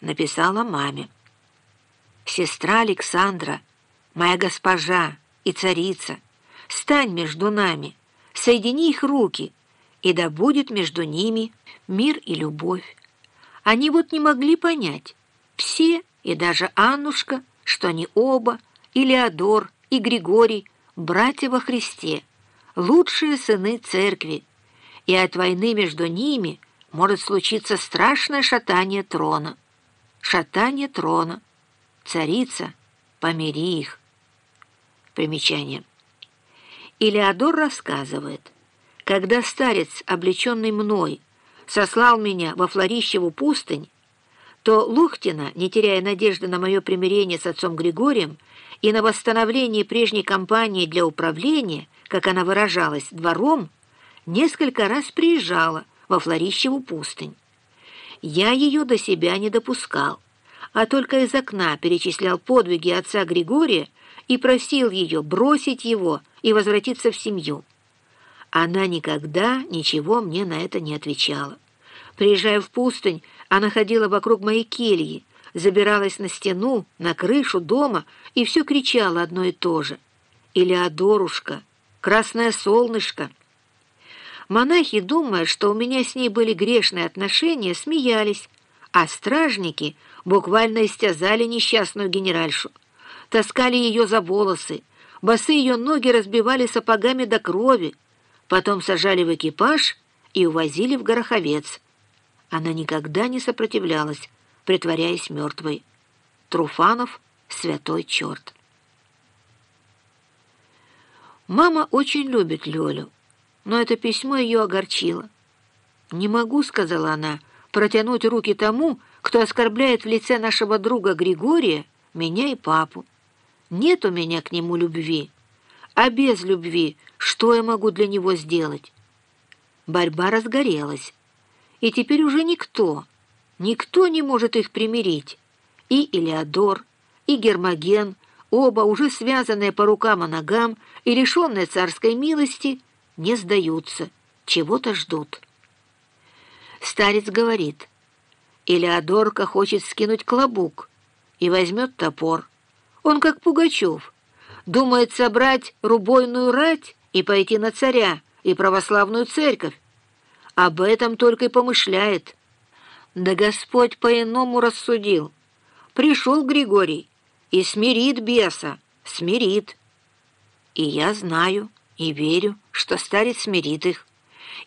написала маме. «Сестра Александра, моя госпожа и царица, стань между нами, соедини их руки, и да будет между ними мир и любовь. Они вот не могли понять, все, и даже Аннушка, что они оба, и Леодор, и Григорий, братья во Христе, лучшие сыны церкви, и от войны между ними может случиться страшное шатание трона. Шатание трона. Царица, помири их. Примечание. Илеодор рассказывает, когда старец, облеченный мной, сослал меня во Флорищеву пустынь, то Лухтина, не теряя надежды на мое примирение с отцом Григорием и на восстановление прежней кампании для управления, как она выражалась, двором, несколько раз приезжала во Флорищеву пустынь. Я ее до себя не допускал, а только из окна перечислял подвиги отца Григория и просил ее бросить его и возвратиться в семью. Она никогда ничего мне на это не отвечала. Приезжая в пустынь, она ходила вокруг моей кельи, забиралась на стену, на крышу дома и все кричала одно и то же. «Илеодорушка! Красное солнышко!» Монахи, думая, что у меня с ней были грешные отношения, смеялись, а стражники буквально истязали несчастную генеральшу. Таскали ее за волосы, басы ее ноги разбивали сапогами до крови, потом сажали в экипаж и увозили в Гороховец. Она никогда не сопротивлялась, притворяясь мертвой. Труфанов — святой черт. Мама очень любит Лёлю но это письмо ее огорчило. «Не могу», — сказала она, — «протянуть руки тому, кто оскорбляет в лице нашего друга Григория, меня и папу. Нет у меня к нему любви. А без любви что я могу для него сделать?» Борьба разгорелась, и теперь уже никто, никто не может их примирить. И Илеодор, и Гермоген, оба уже связанные по рукам и ногам и лишенные царской милости — не сдаются, чего-то ждут. Старец говорит, Элеодорка хочет скинуть клобук и возьмет топор. Он как Пугачев, думает собрать рубойную рать и пойти на царя и православную церковь. Об этом только и помышляет. Да Господь по-иному рассудил. Пришел Григорий и смирит беса, смирит. И я знаю, и верю, что старец смирит их,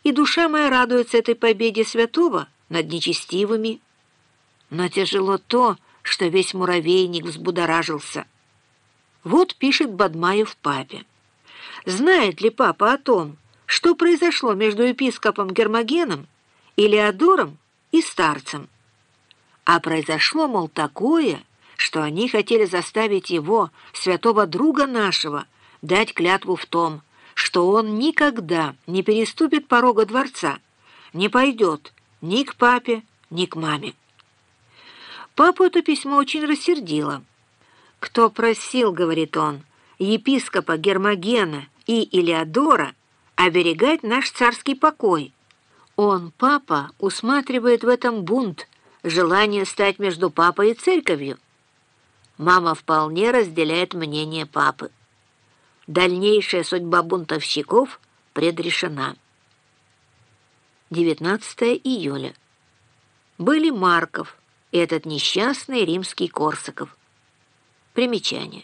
и душа моя радуется этой победе святого над нечестивыми. Но тяжело то, что весь муравейник взбудоражился. Вот пишет Бадмаев папе. Знает ли папа о том, что произошло между епископом Гермогеном, Илеодором и старцем? А произошло, мол, такое, что они хотели заставить его, святого друга нашего, дать клятву в том, что он никогда не переступит порога дворца, не пойдет ни к папе, ни к маме. Папу это письмо очень рассердило. «Кто просил, — говорит он, — епископа Гермогена и Илеодора оберегать наш царский покой? Он, папа, усматривает в этом бунт, желание стать между папой и церковью. Мама вполне разделяет мнение папы. Дальнейшая судьба бунтовщиков предрешена. 19 июля. Были Марков и этот несчастный римский Корсаков. Примечание.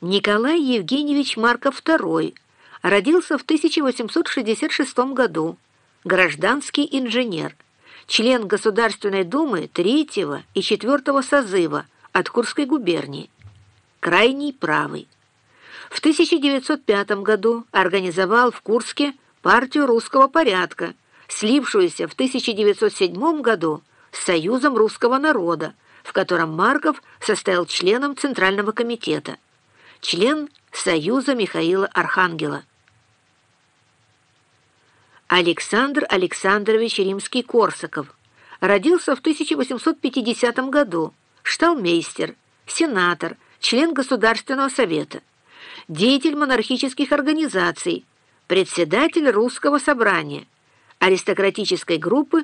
Николай Евгеньевич Марков II родился в 1866 году, гражданский инженер, член Государственной Думы третьего и четвертого созыва от Курской губернии, крайний правый. В 1905 году организовал в Курске партию русского порядка, слившуюся в 1907 году с Союзом русского народа, в котором Марков состоял членом Центрального комитета, член Союза Михаила Архангела. Александр Александрович Римский-Корсаков родился в 1850 году, шталмейстер, сенатор, член Государственного совета деятель монархических организаций, председатель русского собрания, аристократической группы